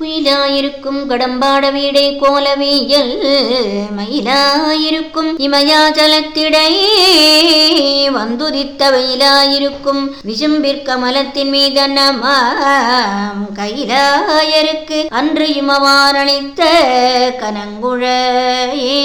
குயிலாயிருக்கும் கடம்பாட வீடை கோலவியல் மயிலாயிருக்கும் இமயாச்சலத்திடை வந்துதித்த வெயிலாயிருக்கும் விசும்பிற் கமலத்தின் மீதன்னமாம் கைலாயருக்கு அன்று இமவாரணித்த கனங்குழையே.